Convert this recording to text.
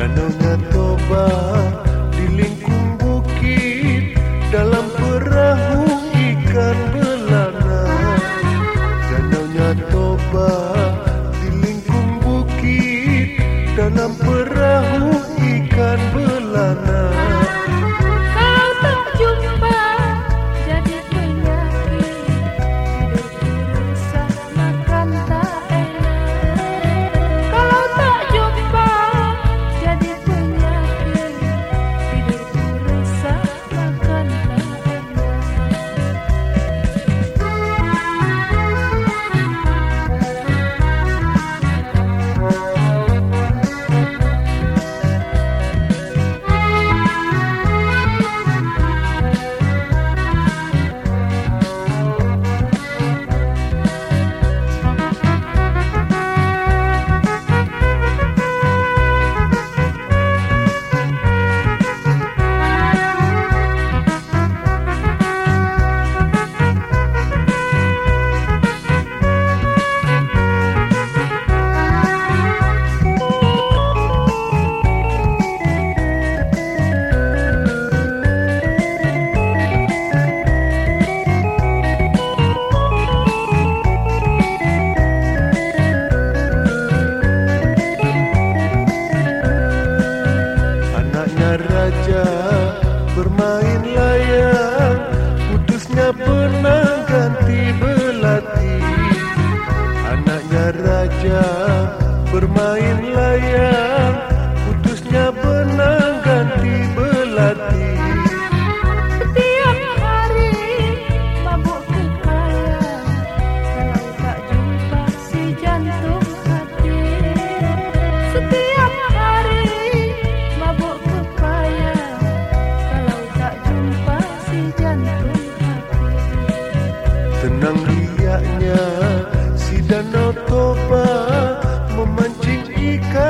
Kanongan toba di lingkung bukit dalam perahu ikan belana. Danaunya toba di lingkung bukit dalam perahu ikan belana. raja bermain layang Kudusnya pernah ganti belati. Anaknya raja bermain layang Toba memancing ikan.